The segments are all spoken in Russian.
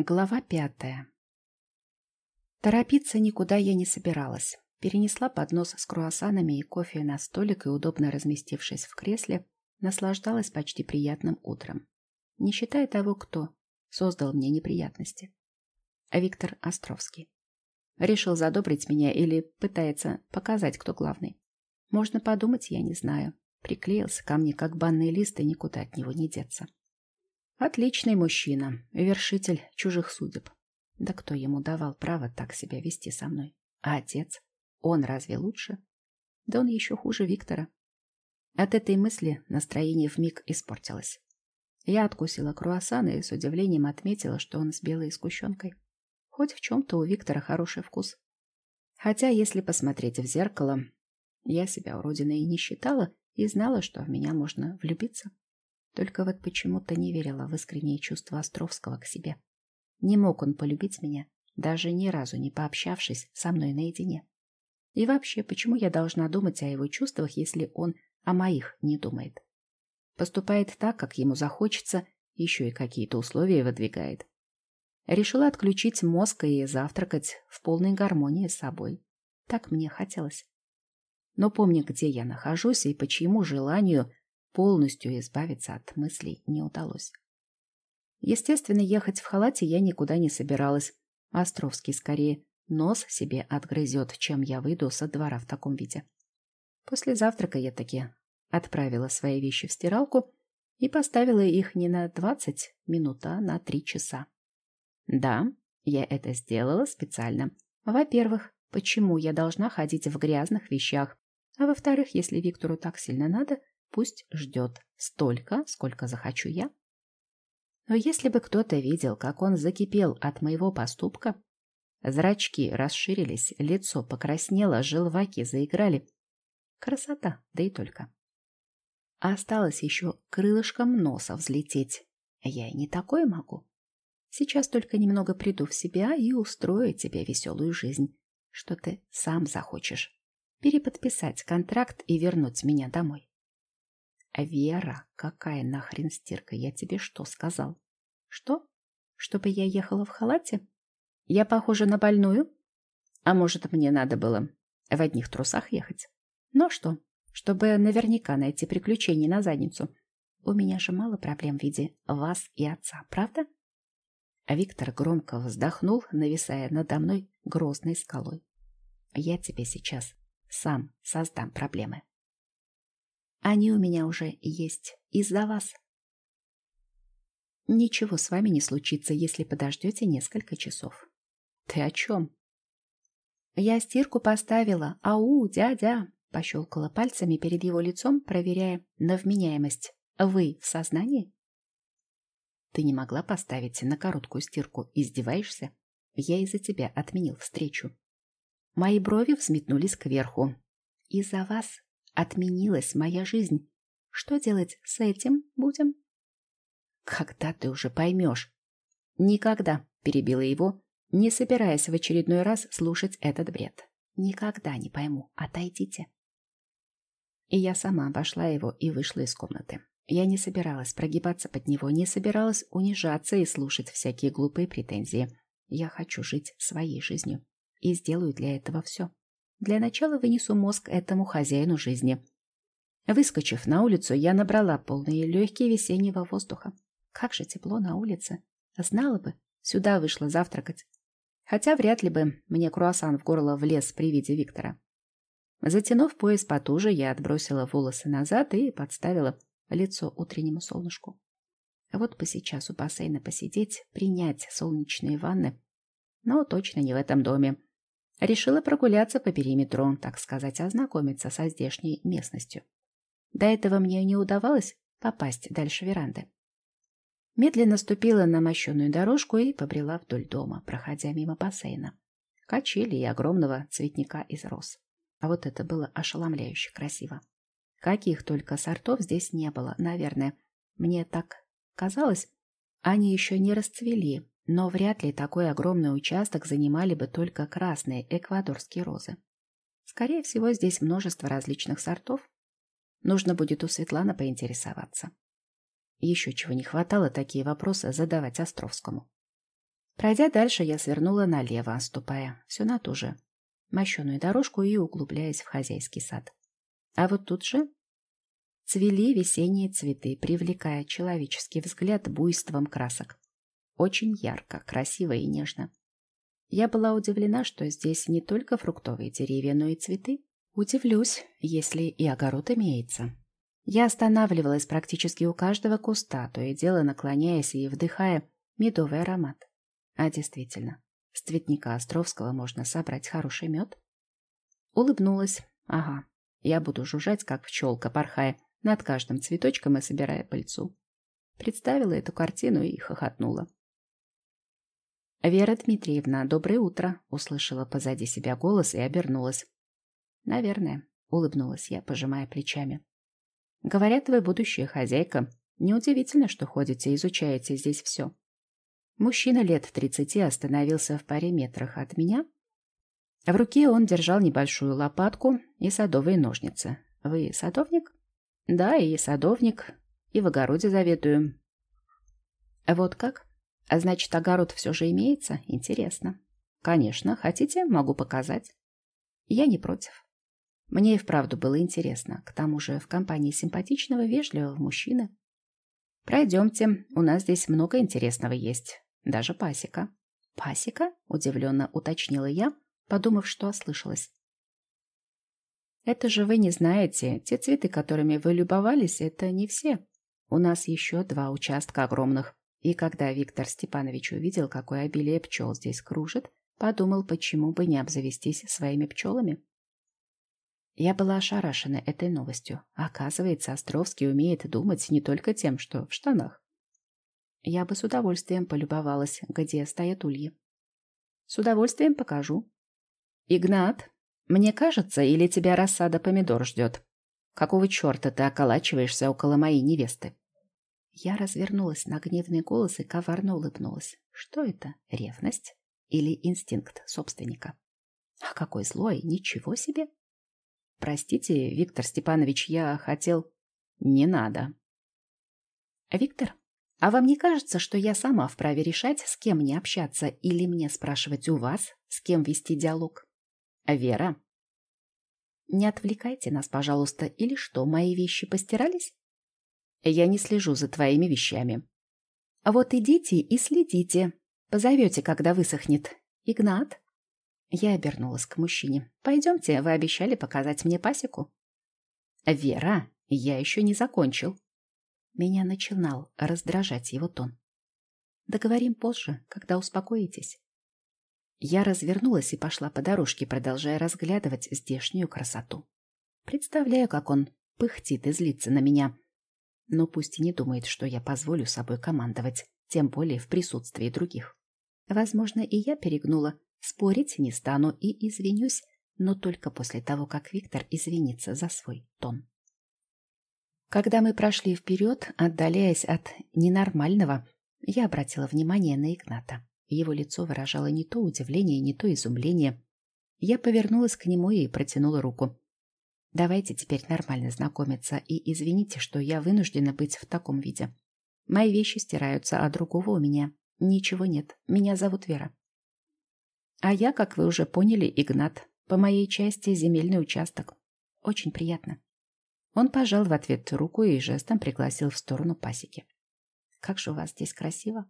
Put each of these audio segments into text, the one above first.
Глава пятая. Торопиться никуда я не собиралась. Перенесла поднос с круассанами и кофе на столик и, удобно разместившись в кресле, наслаждалась почти приятным утром. Не считая того, кто создал мне неприятности. А Виктор Островский. Решил задобрить меня или пытается показать, кто главный. Можно подумать, я не знаю. Приклеился ко мне, как банный лист, и никуда от него не деться. Отличный мужчина, вершитель чужих судеб. Да кто ему давал право так себя вести со мной? А отец? Он разве лучше? Да он еще хуже Виктора. От этой мысли настроение вмиг испортилось. Я откусила круассан и с удивлением отметила, что он с белой сгущенкой. Хоть в чем-то у Виктора хороший вкус. Хотя, если посмотреть в зеркало, я себя уродиной и не считала и знала, что в меня можно влюбиться. Только вот почему-то не верила в искренние чувства Островского к себе. Не мог он полюбить меня, даже ни разу не пообщавшись со мной наедине. И вообще, почему я должна думать о его чувствах, если он о моих не думает? Поступает так, как ему захочется, еще и какие-то условия выдвигает. Решила отключить мозг и завтракать в полной гармонии с собой. Так мне хотелось. Но помня, где я нахожусь и по чьему желанию Полностью избавиться от мыслей не удалось. Естественно, ехать в халате я никуда не собиралась. Островский скорее нос себе отгрызет, чем я выйду со двора в таком виде. После завтрака я таки отправила свои вещи в стиралку и поставила их не на двадцать минут, а на три часа. Да, я это сделала специально. Во-первых, почему я должна ходить в грязных вещах? А во-вторых, если Виктору так сильно надо, Пусть ждет столько, сколько захочу я. Но если бы кто-то видел, как он закипел от моего поступка, зрачки расширились, лицо покраснело, желваки заиграли. Красота, да и только. Осталось еще крылышком носа взлететь. Я и не такое могу. Сейчас только немного приду в себя и устрою тебе веселую жизнь, что ты сам захочешь. Переподписать контракт и вернуть меня домой. Вера, какая нахрен стирка? Я тебе что сказал? Что? Чтобы я ехала в халате? Я похожа на больную? А может, мне надо было в одних трусах ехать? Ну что, чтобы наверняка найти приключения на задницу. У меня же мало проблем в виде вас и отца, правда? А Виктор громко вздохнул, нависая надо мной грозной скалой. Я тебе сейчас сам создам проблемы. Они у меня уже есть из-за вас. Ничего с вами не случится, если подождете несколько часов. Ты о чем? Я стирку поставила. Ау, дядя! Пощелкала пальцами перед его лицом, проверяя на вменяемость. Вы в сознании? Ты не могла поставить на короткую стирку. Издеваешься? Я из-за тебя отменил встречу. Мои брови взметнулись кверху. Из-за вас Отменилась моя жизнь. Что делать с этим будем? Когда ты уже поймешь? Никогда, перебила его, не собираясь в очередной раз слушать этот бред. Никогда не пойму. Отойдите. И я сама обошла его и вышла из комнаты. Я не собиралась прогибаться под него, не собиралась унижаться и слушать всякие глупые претензии. Я хочу жить своей жизнью и сделаю для этого все. Для начала вынесу мозг этому хозяину жизни. Выскочив на улицу, я набрала полные легкие весеннего воздуха. Как же тепло на улице. Знала бы, сюда вышла завтракать. Хотя вряд ли бы мне круассан в горло влез при виде Виктора. Затянув пояс потуже, я отбросила волосы назад и подставила лицо утреннему солнышку. Вот бы сейчас у бассейна посидеть, принять солнечные ванны. Но точно не в этом доме. Решила прогуляться по периметру, так сказать, ознакомиться со здешней местностью. До этого мне не удавалось попасть дальше веранды. Медленно ступила на мощенную дорожку и побрела вдоль дома, проходя мимо бассейна, качели и огромного цветника из роз. А вот это было ошеломляюще красиво. Каких только сортов здесь не было, наверное. Мне так казалось, они еще не расцвели, но вряд ли такой огромный участок занимали бы только красные эквадорские розы. Скорее всего, здесь множество различных сортов. Нужно будет у Светланы поинтересоваться. Еще чего не хватало такие вопросы задавать Островскому. Пройдя дальше, я свернула налево, ступая все на ту же мощеную дорожку и углубляясь в хозяйский сад. А вот тут же цвели весенние цветы, привлекая человеческий взгляд буйством красок. Очень ярко, красиво и нежно. Я была удивлена, что здесь не только фруктовые деревья, но и цветы. Удивлюсь, если и огород имеется. Я останавливалась практически у каждого куста, то и дело наклоняясь и вдыхая медовый аромат. А действительно, с цветника Островского можно собрать хороший мед. Улыбнулась. Ага, я буду жужжать, как пчелка, порхая над каждым цветочком и собирая пыльцу. Представила эту картину и хохотнула. «Вера Дмитриевна, доброе утро!» — услышала позади себя голос и обернулась. «Наверное», — улыбнулась я, пожимая плечами. «Говорят, вы будущая хозяйка. Неудивительно, что ходите и изучаете здесь все. Мужчина лет тридцати остановился в паре метрах от меня. В руке он держал небольшую лопатку и садовые ножницы. «Вы садовник?» «Да, и садовник, и в огороде заведую». «Вот как? А значит, огород все же имеется? Интересно». «Конечно. Хотите, могу показать». «Я не против». Мне и вправду было интересно. К тому же в компании симпатичного, вежливого мужчины. «Пройдемте, у нас здесь много интересного есть. Даже пасека. «Пасека?» — удивленно уточнила я, подумав, что ослышалась. «Это же вы не знаете. Те цветы, которыми вы любовались, это не все. У нас еще два участка огромных. И когда Виктор Степанович увидел, какое обилие пчел здесь кружит, подумал, почему бы не обзавестись своими пчелами. Я была ошарашена этой новостью. Оказывается, Островский умеет думать не только тем, что в штанах. Я бы с удовольствием полюбовалась, где стоят ульи. С удовольствием покажу. Игнат, мне кажется, или тебя рассада помидор ждет? Какого черта ты околачиваешься около моей невесты? Я развернулась на гневный голос и коварно улыбнулась. Что это? Ревность? Или инстинкт собственника? А какой злой! Ничего себе! Простите, Виктор Степанович, я хотел... Не надо. Виктор, а вам не кажется, что я сама вправе решать, с кем мне общаться, или мне спрашивать у вас, с кем вести диалог? Вера? Не отвлекайте нас, пожалуйста, или что, мои вещи постирались? Я не слежу за твоими вещами. Вот идите и следите. Позовете, когда высохнет. Игнат? Я обернулась к мужчине. Пойдемте, вы обещали показать мне пасеку. Вера, я еще не закончил. Меня начинал раздражать его тон. Договорим позже, когда успокоитесь. Я развернулась и пошла по дорожке, продолжая разглядывать здешнюю красоту. Представляю, как он пыхтит и злится на меня. Но пусть и не думает, что я позволю собой командовать, тем более в присутствии других. Возможно, и я перегнула. Спорить не стану и извинюсь, но только после того, как Виктор извинится за свой тон. Когда мы прошли вперед, отдаляясь от ненормального, я обратила внимание на Игната. Его лицо выражало не то удивление, не то изумление. Я повернулась к нему и протянула руку. «Давайте теперь нормально знакомиться, и извините, что я вынуждена быть в таком виде. Мои вещи стираются, а другого у меня ничего нет. Меня зовут Вера». «А я, как вы уже поняли, Игнат. По моей части земельный участок. Очень приятно». Он пожал в ответ руку и жестом пригласил в сторону пасеки. «Как же у вас здесь красиво!»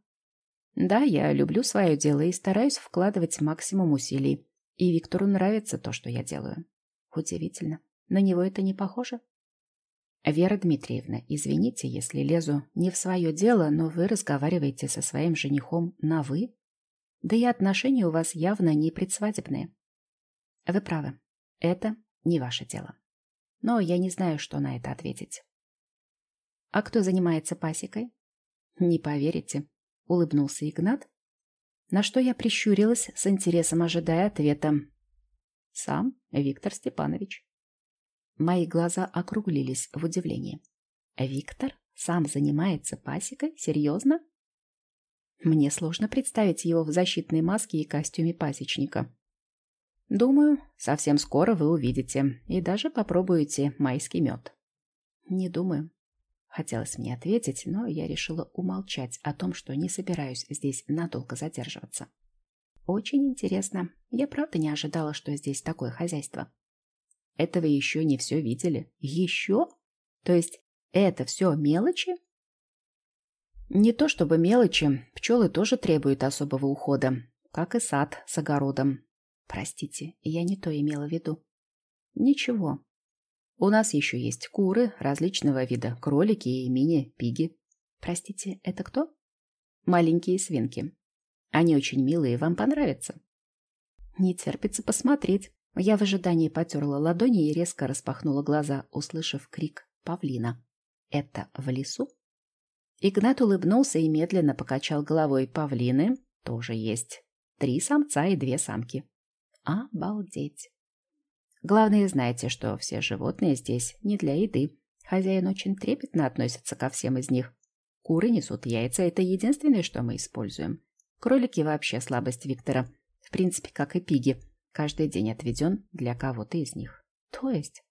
«Да, я люблю свое дело и стараюсь вкладывать максимум усилий. И Виктору нравится то, что я делаю. Удивительно. На него это не похоже?» «Вера Дмитриевна, извините, если лезу не в свое дело, но вы разговариваете со своим женихом на «вы». Да и отношения у вас явно не предсвадебные. Вы правы. Это не ваше дело но я не знаю, что на это ответить. «А кто занимается пасекой?» «Не поверите», — улыбнулся Игнат, на что я прищурилась с интересом, ожидая ответа. «Сам Виктор Степанович». Мои глаза округлились в удивлении. «Виктор сам занимается пасекой? Серьезно?» Мне сложно представить его в защитной маске и костюме пасечника. Думаю, совсем скоро вы увидите и даже попробуете майский мед. Не думаю. Хотелось мне ответить, но я решила умолчать о том, что не собираюсь здесь надолго задерживаться. Очень интересно. Я правда не ожидала, что здесь такое хозяйство. Это вы еще не все видели? Еще? То есть это все мелочи? Не то чтобы мелочи, пчелы тоже требуют особого ухода, как и сад с огородом. Простите, я не то имела в виду. Ничего. У нас еще есть куры различного вида, кролики и мини-пиги. Простите, это кто? Маленькие свинки. Они очень милые, вам понравятся. Не терпится посмотреть. Я в ожидании потерла ладони и резко распахнула глаза, услышав крик павлина. Это в лесу? Игнат улыбнулся и медленно покачал головой. Павлины тоже есть. Три самца и две самки. Обалдеть. Главное, знаете, что все животные здесь не для еды. Хозяин очень трепетно относится ко всем из них. Куры несут яйца, это единственное, что мы используем. Кролики вообще слабость Виктора. В принципе, как и пиги. Каждый день отведен для кого-то из них. То есть...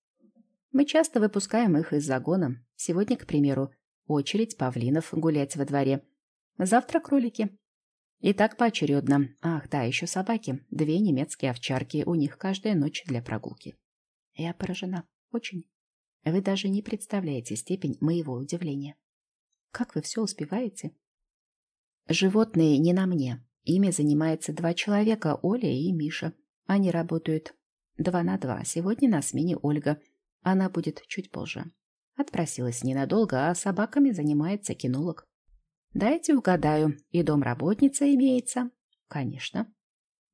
Мы часто выпускаем их из загона. Сегодня, к примеру, очередь павлинов гулять во дворе. Завтра кролики. И так поочередно. Ах, да, еще собаки. Две немецкие овчарки. У них каждая ночь для прогулки. Я поражена. Очень. Вы даже не представляете степень моего удивления. Как вы все успеваете? Животные не на мне. Ими занимается два человека, Оля и Миша. Они работают два на два. Сегодня на смене Ольга. Она будет чуть позже. Отпросилась ненадолго, а собаками занимается кинолог. Дайте угадаю, и домработница имеется? Конечно.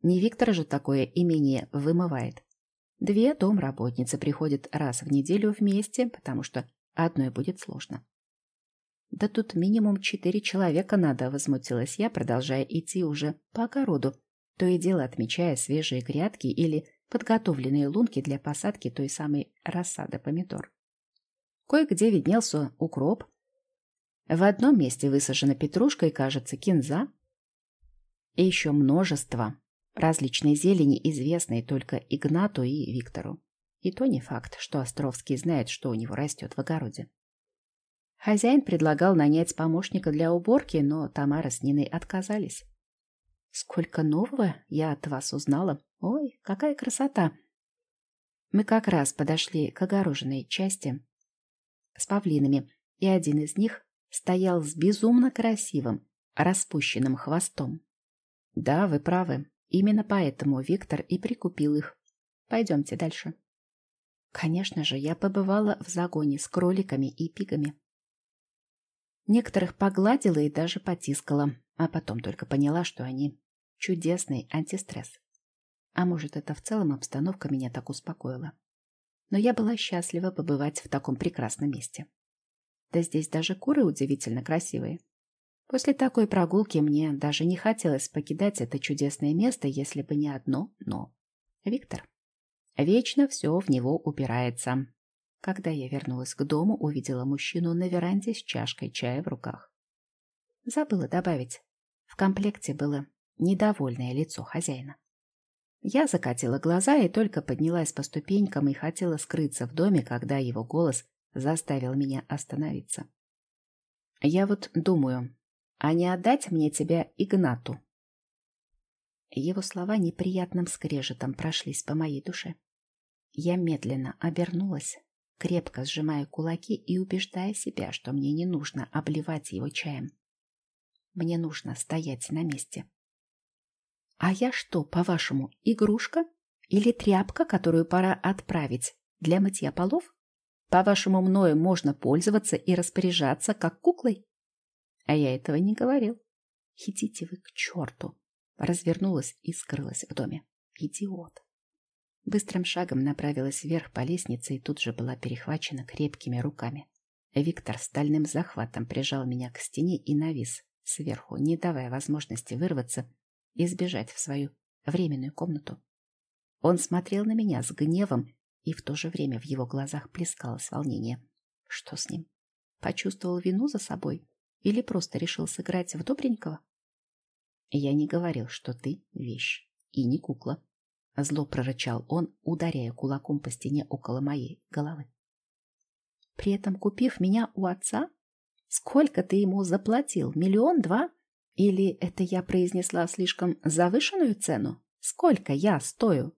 Не Виктор же такое имение вымывает. Две домработницы приходят раз в неделю вместе, потому что одной будет сложно. Да тут минимум четыре человека надо, возмутилась я, продолжая идти уже по огороду, то и дело отмечая свежие грядки или подготовленные лунки для посадки той самой рассады помидор. Кое-где виднелся укроп. В одном месте высажена петрушка и, кажется, кинза. И еще множество различной зелени, известной только Игнату и Виктору. И то не факт, что Островский знает, что у него растет в огороде. Хозяин предлагал нанять помощника для уборки, но Тамара с Ниной отказались. Сколько нового я от вас узнала. Ой, какая красота! Мы как раз подошли к огороженной части с павлинами, и один из них стоял с безумно красивым, распущенным хвостом. Да, вы правы. Именно поэтому Виктор и прикупил их. Пойдемте дальше. Конечно же, я побывала в загоне с кроликами и пигами. Некоторых погладила и даже потискала, а потом только поняла, что они чудесный антистресс. А может, это в целом обстановка меня так успокоила но я была счастлива побывать в таком прекрасном месте. Да здесь даже куры удивительно красивые. После такой прогулки мне даже не хотелось покидать это чудесное место, если бы не одно «но». Виктор. Вечно все в него упирается. Когда я вернулась к дому, увидела мужчину на веранде с чашкой чая в руках. Забыла добавить. В комплекте было недовольное лицо хозяина. Я закатила глаза и только поднялась по ступенькам и хотела скрыться в доме, когда его голос заставил меня остановиться. «Я вот думаю, а не отдать мне тебя Игнату?» Его слова неприятным скрежетом прошлись по моей душе. Я медленно обернулась, крепко сжимая кулаки и убеждая себя, что мне не нужно обливать его чаем. Мне нужно стоять на месте. А я что, по-вашему, игрушка? Или тряпка, которую пора отправить для мытья полов? По-вашему, мною можно пользоваться и распоряжаться, как куклой? А я этого не говорил. Идите вы к черту. Развернулась и скрылась в доме. Идиот. Быстрым шагом направилась вверх по лестнице и тут же была перехвачена крепкими руками. Виктор стальным захватом прижал меня к стене и навис сверху, не давая возможности вырваться и сбежать в свою временную комнату. Он смотрел на меня с гневом, и в то же время в его глазах плескалось волнение. Что с ним? Почувствовал вину за собой? Или просто решил сыграть в добренького? Я не говорил, что ты вещь и не кукла. Зло прорычал он, ударяя кулаком по стене около моей головы. При этом, купив меня у отца, Сколько ты ему заплатил? Миллион, два? Или это я произнесла слишком завышенную цену? Сколько я стою?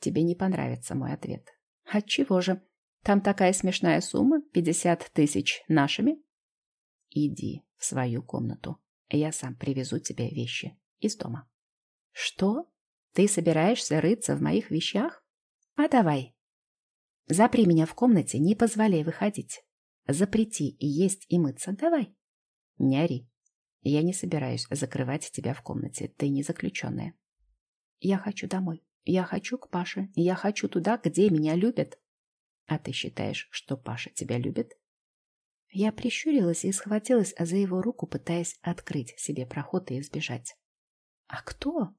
Тебе не понравится мой ответ. Отчего же? Там такая смешная сумма, пятьдесят тысяч нашими. Иди в свою комнату. Я сам привезу тебе вещи из дома. Что? Ты собираешься рыться в моих вещах? А давай. Запри меня в комнате, не позволяй выходить. Запрети и есть, и мыться. Давай. Не ори. Я не собираюсь закрывать тебя в комнате. Ты не заключенная. Я хочу домой. Я хочу к Паше. Я хочу туда, где меня любят. А ты считаешь, что Паша тебя любит? Я прищурилась и схватилась за его руку, пытаясь открыть себе проход и избежать. А кто?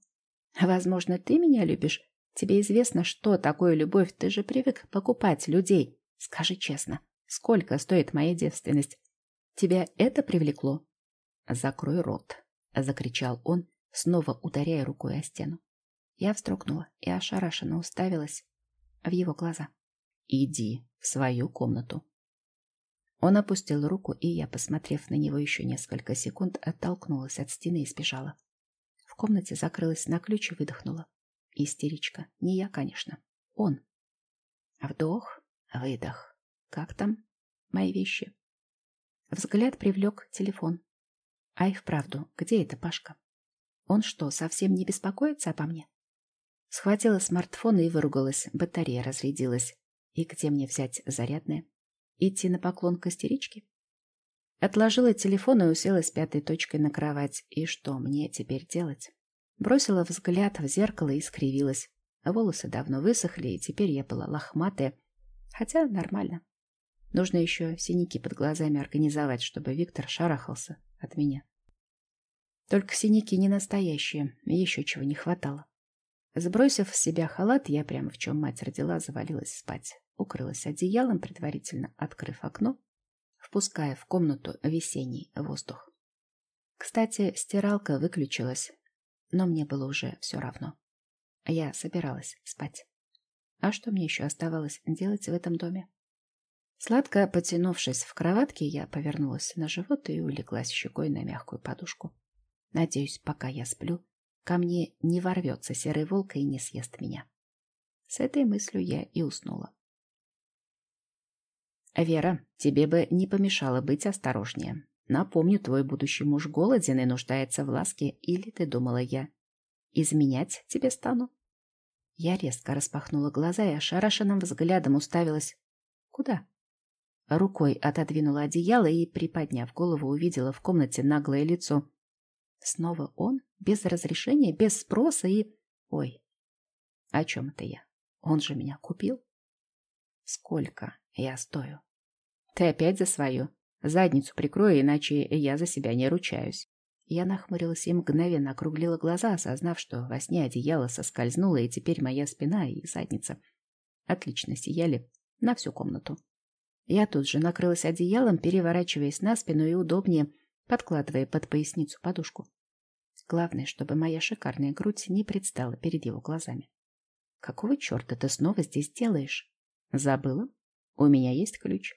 Возможно, ты меня любишь. Тебе известно, что такое любовь. Ты же привык покупать людей. Скажи честно, сколько стоит моя девственность? Тебя это привлекло? Закрой рот, закричал он, снова ударяя рукой о стену. Я вздрогнула и ошарашенно уставилась в его глаза. «Иди в свою комнату». Он опустил руку, и я, посмотрев на него еще несколько секунд, оттолкнулась от стены и сбежала комнате закрылась на ключ и выдохнула. Истеричка. Не я, конечно. Он. Вдох, выдох. Как там? Мои вещи. Взгляд привлек телефон. А и вправду, где эта Пашка? Он что, совсем не беспокоится обо мне? Схватила смартфон и выругалась. Батарея разрядилась. И где мне взять зарядное? Идти на поклон к истеричке? Отложила телефон и уселась пятой точкой на кровать. И что мне теперь делать? Бросила взгляд в зеркало и скривилась. Волосы давно высохли, и теперь я была лохматая. Хотя нормально. Нужно еще синяки под глазами организовать, чтобы Виктор шарахался от меня. Только синяки не настоящие, еще чего не хватало. Сбросив с себя халат, я прямо в чем мать родила, завалилась спать. Укрылась одеялом, предварительно открыв окно впуская в комнату весенний воздух. Кстати, стиралка выключилась, но мне было уже все равно. Я собиралась спать. А что мне еще оставалось делать в этом доме? Сладко потянувшись в кроватке, я повернулась на живот и улеглась щекой на мягкую подушку. Надеюсь, пока я сплю, ко мне не ворвется серый волк и не съест меня. С этой мыслью я и уснула. «Вера, тебе бы не помешало быть осторожнее. Напомню, твой будущий муж голоден и нуждается в ласке, или ты думала я изменять тебе стану?» Я резко распахнула глаза и ошарашенным взглядом уставилась. «Куда?» Рукой отодвинула одеяло и, приподняв голову, увидела в комнате наглое лицо. Снова он? Без разрешения, без спроса и... Ой, о чем это я? Он же меня купил? Сколько я стою? Ты опять за свое. Задницу прикрою, иначе я за себя не ручаюсь. Я нахмурилась и мгновенно округлила глаза, осознав, что во сне одеяло соскользнуло, и теперь моя спина и задница отлично сияли на всю комнату. Я тут же накрылась одеялом, переворачиваясь на спину и удобнее, подкладывая под поясницу подушку. Главное, чтобы моя шикарная грудь не предстала перед его глазами. «Какого черта ты снова здесь делаешь?» «Забыла? У меня есть ключ».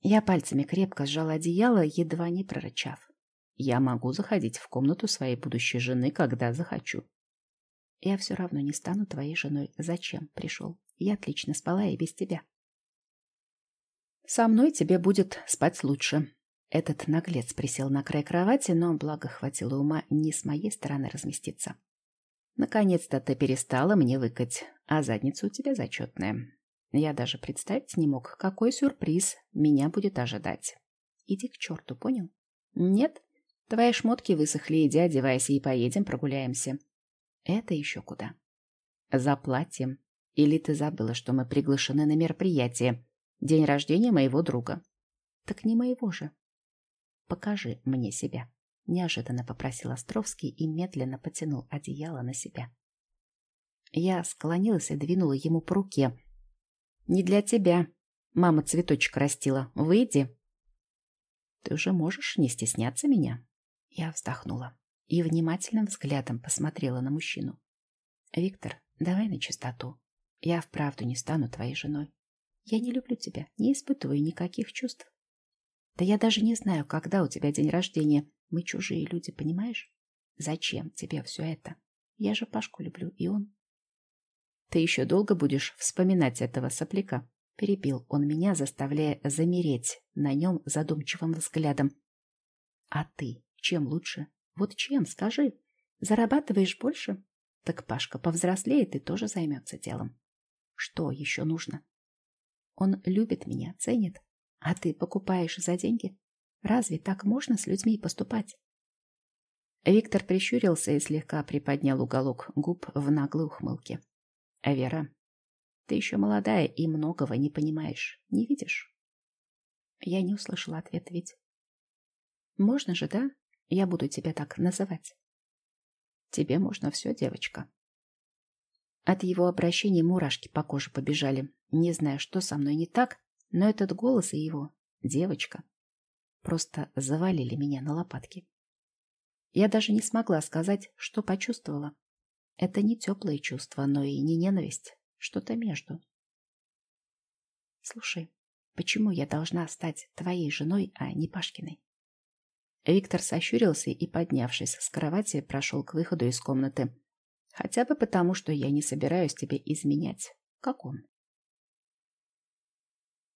Я пальцами крепко сжала одеяло, едва не прорычав. Я могу заходить в комнату своей будущей жены, когда захочу. Я все равно не стану твоей женой. Зачем пришел? Я отлично спала и без тебя. Со мной тебе будет спать лучше. Этот наглец присел на край кровати, но благо хватило ума не с моей стороны разместиться. Наконец-то ты перестала мне выкать, а задница у тебя зачетная. Я даже представить не мог, какой сюрприз меня будет ожидать. Иди к черту, понял? Нет? Твои шмотки высохли, иди одевайся и поедем прогуляемся. Это еще куда? Заплатим. Или ты забыла, что мы приглашены на мероприятие? День рождения моего друга. Так не моего же. Покажи мне себя. Неожиданно попросил Островский и медленно потянул одеяло на себя. Я склонилась и двинула ему по руке, не для тебя. Мама цветочек растила. Выйди. Ты уже можешь не стесняться меня? Я вздохнула и внимательным взглядом посмотрела на мужчину. Виктор, давай на чистоту. Я вправду не стану твоей женой. Я не люблю тебя, не испытываю никаких чувств. Да я даже не знаю, когда у тебя день рождения. Мы чужие люди, понимаешь? Зачем тебе все это? Я же Пашку люблю, и он... Ты еще долго будешь вспоминать этого сопляка? Перебил он меня, заставляя замереть на нем задумчивым взглядом. А ты чем лучше? Вот чем, скажи? Зарабатываешь больше? Так Пашка повзрослеет и тоже займется делом. Что еще нужно? Он любит меня, ценит. А ты покупаешь за деньги? Разве так можно с людьми поступать? Виктор прищурился и слегка приподнял уголок губ в наглой ухмылке. Вера, ты еще молодая и многого не понимаешь, не видишь? Я не услышала ответ ведь. Можно же, да? Я буду тебя так называть. Тебе можно все, девочка. От его обращения мурашки по коже побежали. Не знаю, что со мной не так, но этот голос и его девочка просто завалили меня на лопатки. Я даже не смогла сказать, что почувствовала. Это не теплые чувства, но и не ненависть, что-то между. Слушай, почему я должна стать твоей женой, а не Пашкиной? Виктор сощурился и, поднявшись с кровати, прошел к выходу из комнаты. Хотя бы потому, что я не собираюсь тебе изменять, как он.